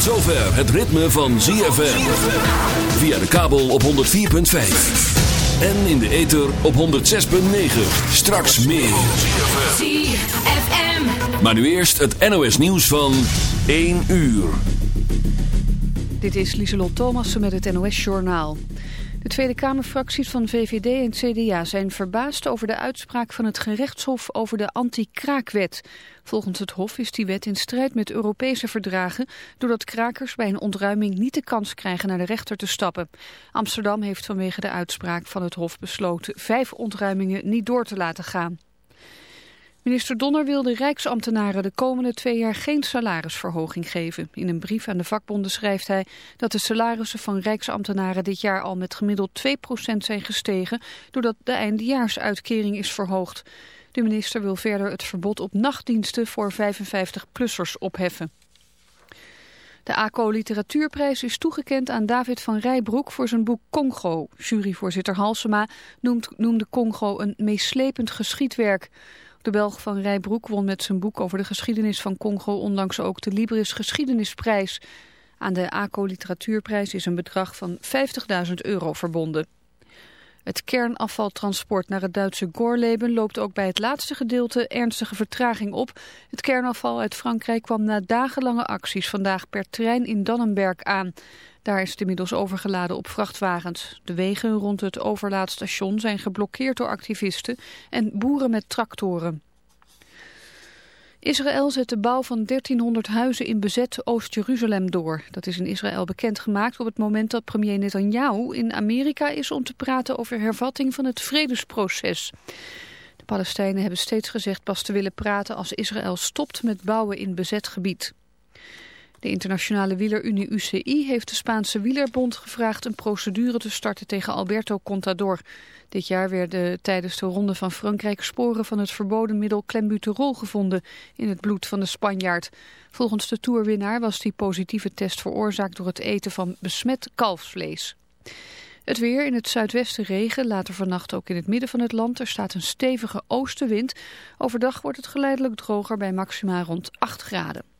zover het ritme van ZFM. Via de kabel op 104.5. En in de ether op 106.9. Straks meer. ZFM. Maar nu eerst het NOS nieuws van 1 uur. Dit is Lieselot Thomassen met het NOS Journaal. De Tweede Kamerfracties van VVD en CDA zijn verbaasd over de uitspraak van het gerechtshof over de anti-kraakwet. Volgens het hof is die wet in strijd met Europese verdragen... doordat krakers bij een ontruiming niet de kans krijgen naar de rechter te stappen. Amsterdam heeft vanwege de uitspraak van het hof besloten... vijf ontruimingen niet door te laten gaan. Minister Donner wil de rijksambtenaren de komende twee jaar geen salarisverhoging geven. In een brief aan de vakbonden schrijft hij dat de salarissen van rijksambtenaren dit jaar al met gemiddeld 2% zijn gestegen, doordat de eindejaarsuitkering is verhoogd. De minister wil verder het verbod op nachtdiensten voor 55-plussers opheffen. De ACO Literatuurprijs is toegekend aan David van Rijbroek voor zijn boek Congo. Juryvoorzitter Halsema noemt, noemde Congo een meeslepend geschiedwerk. De Belg van Rijbroek won met zijn boek over de geschiedenis van Congo ondanks ook de Libris Geschiedenisprijs. Aan de ACO Literatuurprijs is een bedrag van 50.000 euro verbonden. Het kernafvaltransport naar het Duitse Gorleben loopt ook bij het laatste gedeelte ernstige vertraging op. Het kernafval uit Frankrijk kwam na dagenlange acties vandaag per trein in Dannenberg aan. Daar is het inmiddels overgeladen op vrachtwagens. De wegen rond het overlaadstation zijn geblokkeerd door activisten en boeren met tractoren. Israël zet de bouw van 1300 huizen in bezet Oost-Jeruzalem door. Dat is in Israël bekendgemaakt op het moment dat premier Netanyahu in Amerika is om te praten over hervatting van het vredesproces. De Palestijnen hebben steeds gezegd pas te willen praten als Israël stopt met bouwen in bezet gebied. De internationale wielerunie UCI heeft de Spaanse wielerbond gevraagd een procedure te starten tegen Alberto Contador. Dit jaar werden tijdens de ronde van Frankrijk sporen van het verboden middel clenbuterol gevonden in het bloed van de Spanjaard. Volgens de toerwinnaar was die positieve test veroorzaakt door het eten van besmet kalfsvlees. Het weer in het zuidwesten regen, later vannacht ook in het midden van het land. Er staat een stevige oostenwind. Overdag wordt het geleidelijk droger bij maxima rond 8 graden.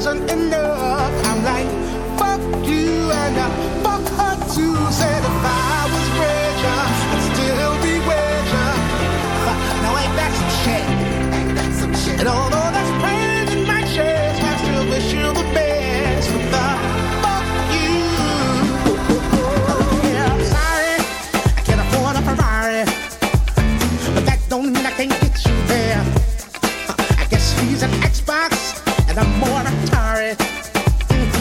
doesn't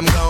I'm going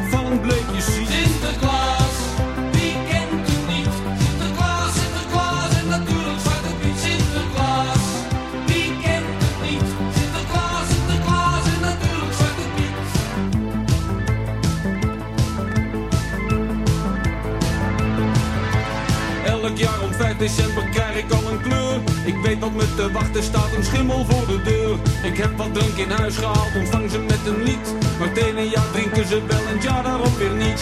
december krijg ik al een kleur. Ik weet wat me te wachten staat, een schimmel voor de deur. Ik heb wat drank in huis gehaald, ontvang ze met een lied. Maar het jaar drinken ze wel en het jaar daarop weer niet.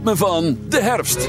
ritme van de herfst.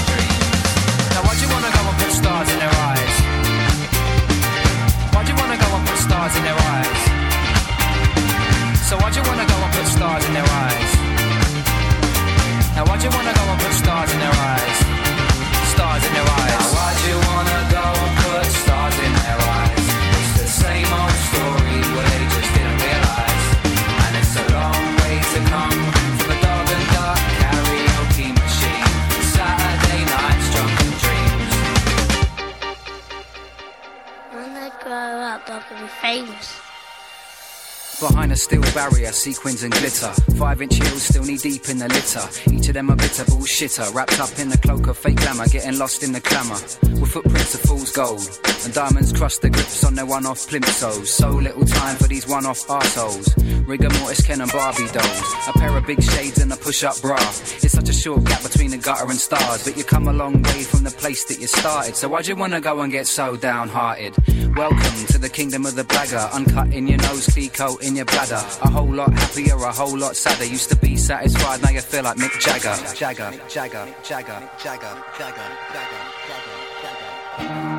stars in their eyes? Why'd you wanna go and put stars in their eyes? So why'd you wanna go and put stars in their eyes? Now why'd you wanna go and put stars in their eyes? Stars in their eyes. Now why'd you wanna go a steel barrier, sequins and glitter. Five inch heels still knee deep in the litter. Each of them a bitter bullshitter. Wrapped up in the cloak of fake glamour, getting lost in the clamour. With footprints of fool's gold. And diamonds crust the grips on their one off plimsolls. So little time for these one off arseholes. Rigor mortis, Ken and Barbie dolls. A pair of big shades and a push-up bra. It's such a short gap between the gutter and stars, but you come a long way from the place that you started. So why'd you wanna go and get so downhearted? Welcome to the kingdom of the blagger. Uncut in your nose, coat in your bladder. A whole lot happier, a whole lot sadder. Used to be satisfied, now you feel like Mick Jagger. Jagger, Jagger, Jagger, Jagger, Jagger, Jagger, Jagger, Jagger.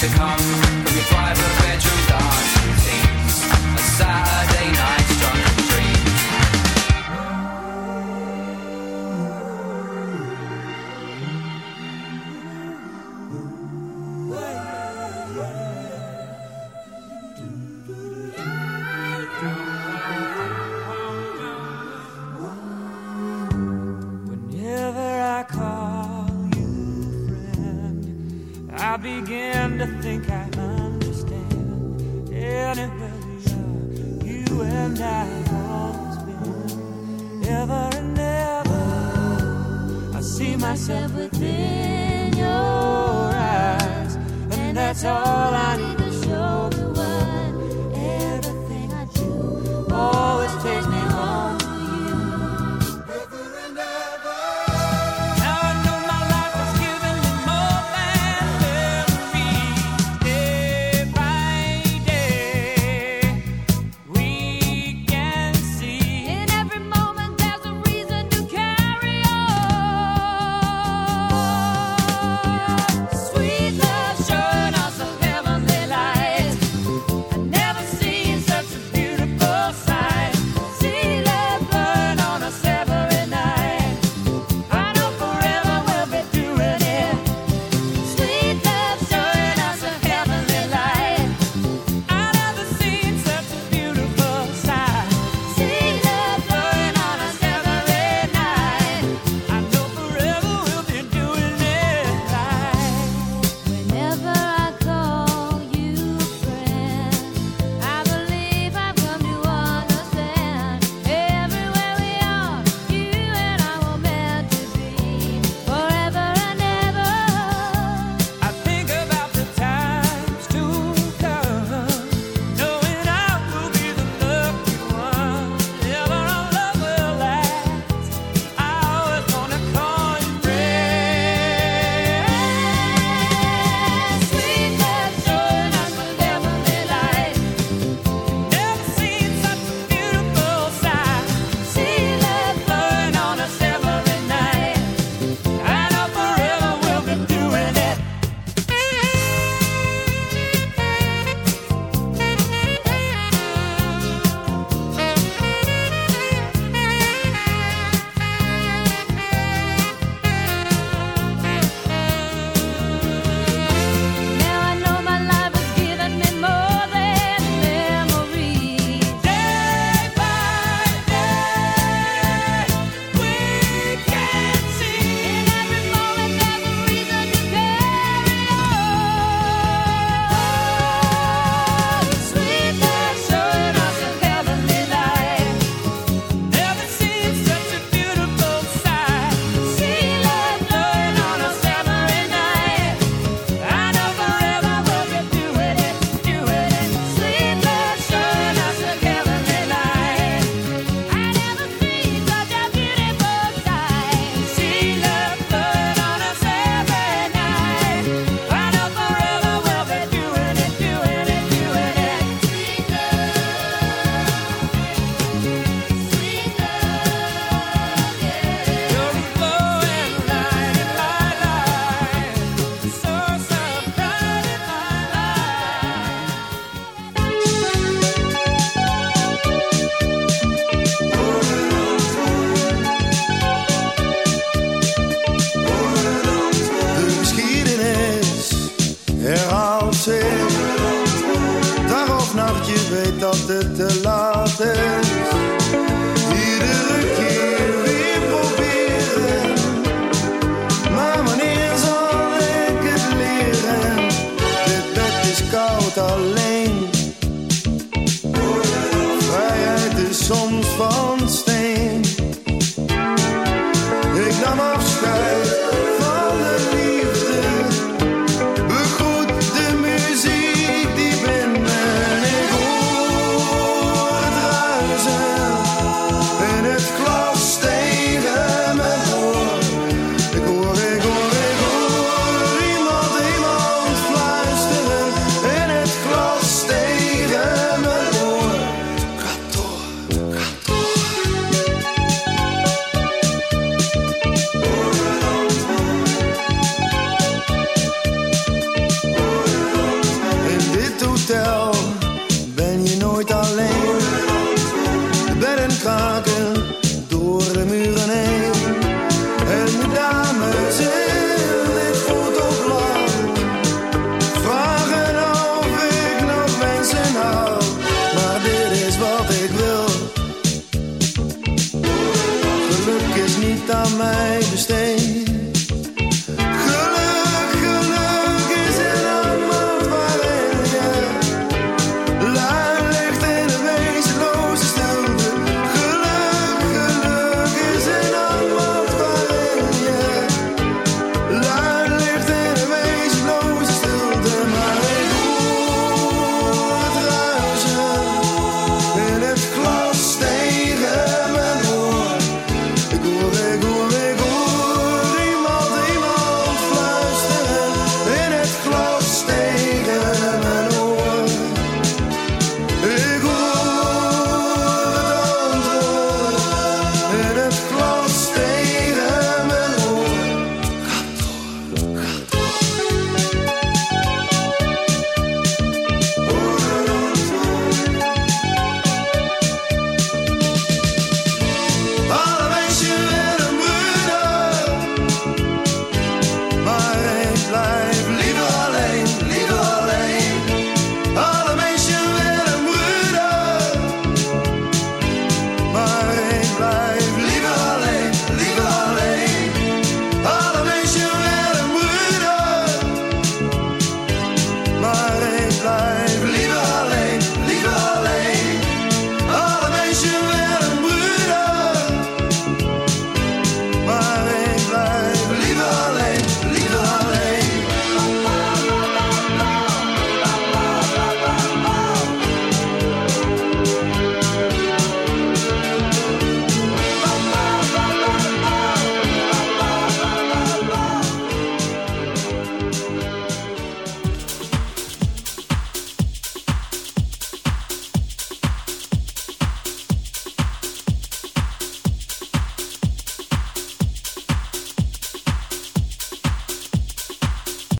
To come